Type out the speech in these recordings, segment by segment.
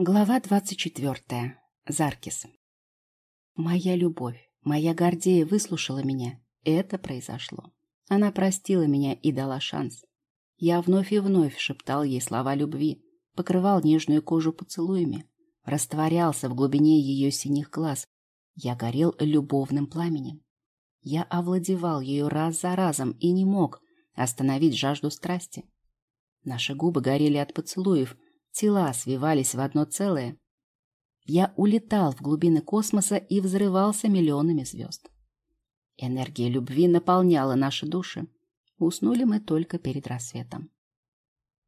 Глава двадцать четвертая. Заркис. Моя любовь, моя Гордея выслушала меня. Это произошло. Она простила меня и дала шанс. Я вновь и вновь шептал ей слова любви, покрывал нежную кожу поцелуями, растворялся в глубине ее синих глаз. Я горел любовным пламенем. Я овладевал ее раз за разом и не мог остановить жажду страсти. Наши губы горели от поцелуев — Тела свивались в одно целое. Я улетал в глубины космоса и взрывался миллионами звезд. Энергия любви наполняла наши души. Уснули мы только перед рассветом.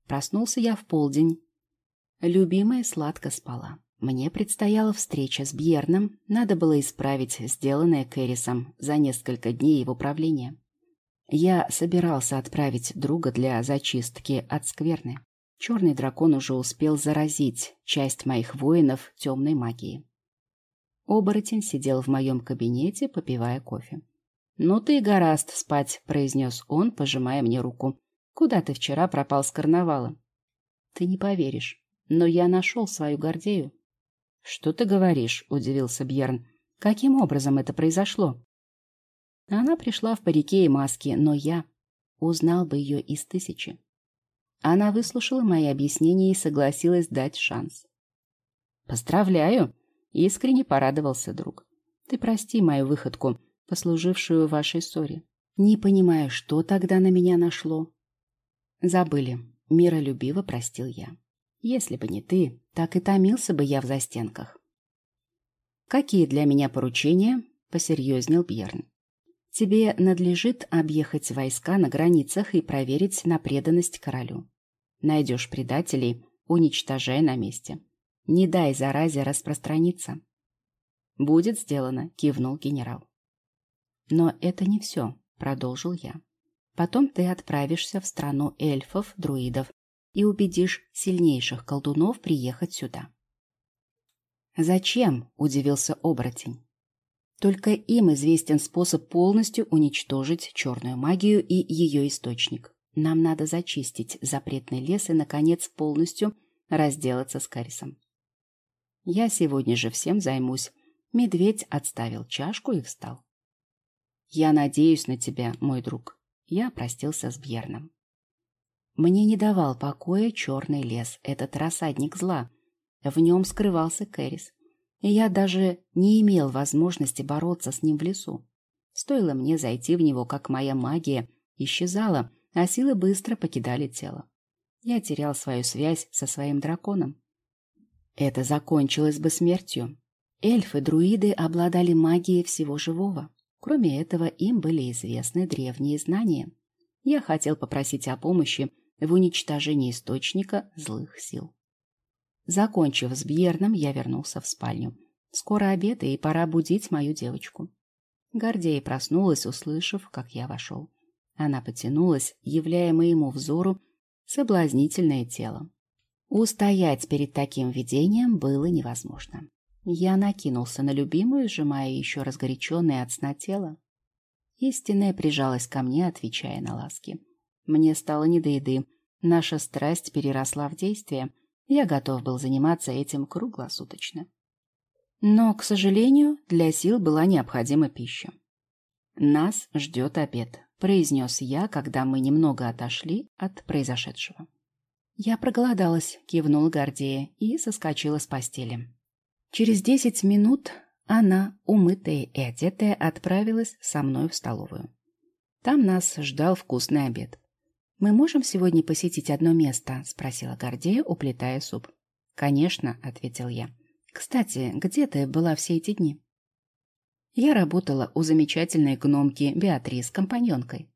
Проснулся я в полдень. Любимая сладко спала. Мне предстояла встреча с Бьерном, надо было исправить сделанное Кэрисом за несколько дней его правления. Я собирался отправить друга для зачистки от скверны. Черный дракон уже успел заразить часть моих воинов темной магией. Оборотень сидел в моем кабинете, попивая кофе. «Ну ты гораст спать», — произнес он, пожимая мне руку. «Куда ты вчера пропал с карнавала?» «Ты не поверишь, но я нашел свою Гордею». «Что ты говоришь?» — удивился Бьерн. «Каким образом это произошло?» Она пришла в парике и маске, но я узнал бы ее из тысячи. Она выслушала мои объяснения и согласилась дать шанс. «Поздравляю!» — искренне порадовался друг. «Ты прости мою выходку, послужившую вашей ссоре. Не понимаю, что тогда на меня нашло». «Забыли. Миролюбиво простил я. Если бы не ты, так и томился бы я в застенках». «Какие для меня поручения?» — посерьезнел Бьерн. Тебе надлежит объехать войска на границах и проверить на преданность королю. Найдешь предателей, уничтожай на месте. Не дай заразе распространиться. Будет сделано, кивнул генерал. Но это не все, продолжил я. Потом ты отправишься в страну эльфов, друидов и убедишь сильнейших колдунов приехать сюда. «Зачем?» – удивился оборотень. Только им известен способ полностью уничтожить черную магию и ее источник. Нам надо зачистить запретный лес и, наконец, полностью разделаться с Карисом. Я сегодня же всем займусь. Медведь отставил чашку и встал. Я надеюсь на тебя, мой друг. Я простился с Бьерном. Мне не давал покоя черный лес, этот рассадник зла. В нем скрывался Кэрис и я даже не имел возможности бороться с ним в лесу. Стоило мне зайти в него, как моя магия исчезала, а силы быстро покидали тело. Я терял свою связь со своим драконом. Это закончилось бы смертью. Эльфы-друиды обладали магией всего живого. Кроме этого, им были известны древние знания. Я хотел попросить о помощи в уничтожении источника злых сил. Закончив с Бьерном, я вернулся в спальню. Скоро обед, и пора будить мою девочку. Гордея проснулась, услышав, как я вошел. Она потянулась, являя моему взору соблазнительное тело. Устоять перед таким видением было невозможно. Я накинулся на любимую, сжимая еще разгоряченное от сна тело. Истинная прижалась ко мне, отвечая на ласки. Мне стало не до еды. Наша страсть переросла в действие. Я готов был заниматься этим круглосуточно. Но, к сожалению, для сил была необходима пища. «Нас ждет обед», — произнес я, когда мы немного отошли от произошедшего. Я проголодалась, кивнула Гордея и соскочила с постели. Через десять минут она, умытая и одетая, отправилась со мной в столовую. Там нас ждал вкусный обед. «Мы можем сегодня посетить одно место?» — спросила Гордея, уплетая суп. «Конечно», — ответил я. «Кстати, где ты была все эти дни?» Я работала у замечательной гномки Беатрис, компаньонкой.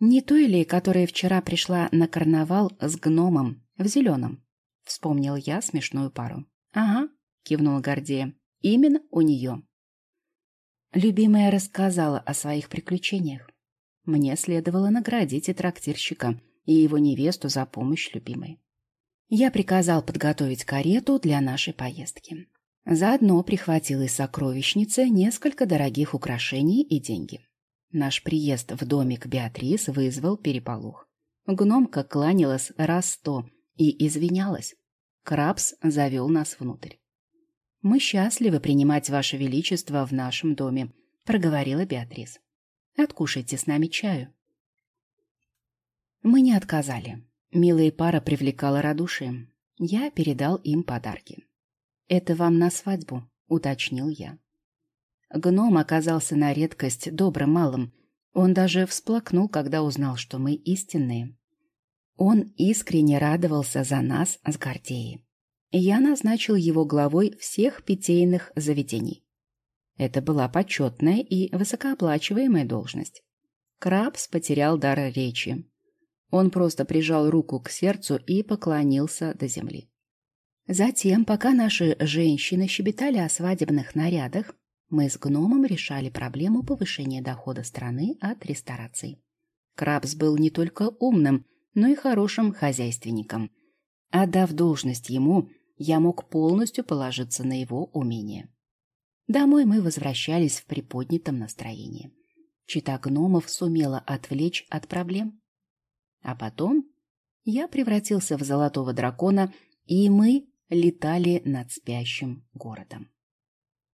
Не той ли, которая вчера пришла на карнавал с гномом в зеленом? Вспомнил я смешную пару. Ага, кивнула Гордея. Именно у нее. Любимая рассказала о своих приключениях. Мне следовало наградить и трактирщика, и его невесту за помощь любимой. Я приказал подготовить карету для нашей поездки. Заодно прихватил из сокровищницы несколько дорогих украшений и деньги. Наш приезд в домик Беатрис вызвал переполох. Гномка кланялась раз сто и извинялась. Крабс завел нас внутрь. «Мы счастливы принимать Ваше Величество в нашем доме», — проговорила Беатрис. «Откушайте с нами чаю». Мы не отказали. Милая пара привлекала радушием. Я передал им подарки. «Это вам на свадьбу», — уточнил я. Гном оказался на редкость добрым малым. Он даже всплакнул, когда узнал, что мы истинные. Он искренне радовался за нас с Гордеей. Я назначил его главой всех питейных заведений. Это была почетная и высокооплачиваемая должность. Крабс потерял дар речи. Он просто прижал руку к сердцу и поклонился до земли. Затем, пока наши женщины щебетали о свадебных нарядах, мы с гномом решали проблему повышения дохода страны от рестораций. Крабс был не только умным, но и хорошим хозяйственником. Отдав должность ему, я мог полностью положиться на его умение. Домой мы возвращались в приподнятом настроении. Чита гномов сумела отвлечь от проблем. А потом я превратился в золотого дракона, и мы летали над спящим городом.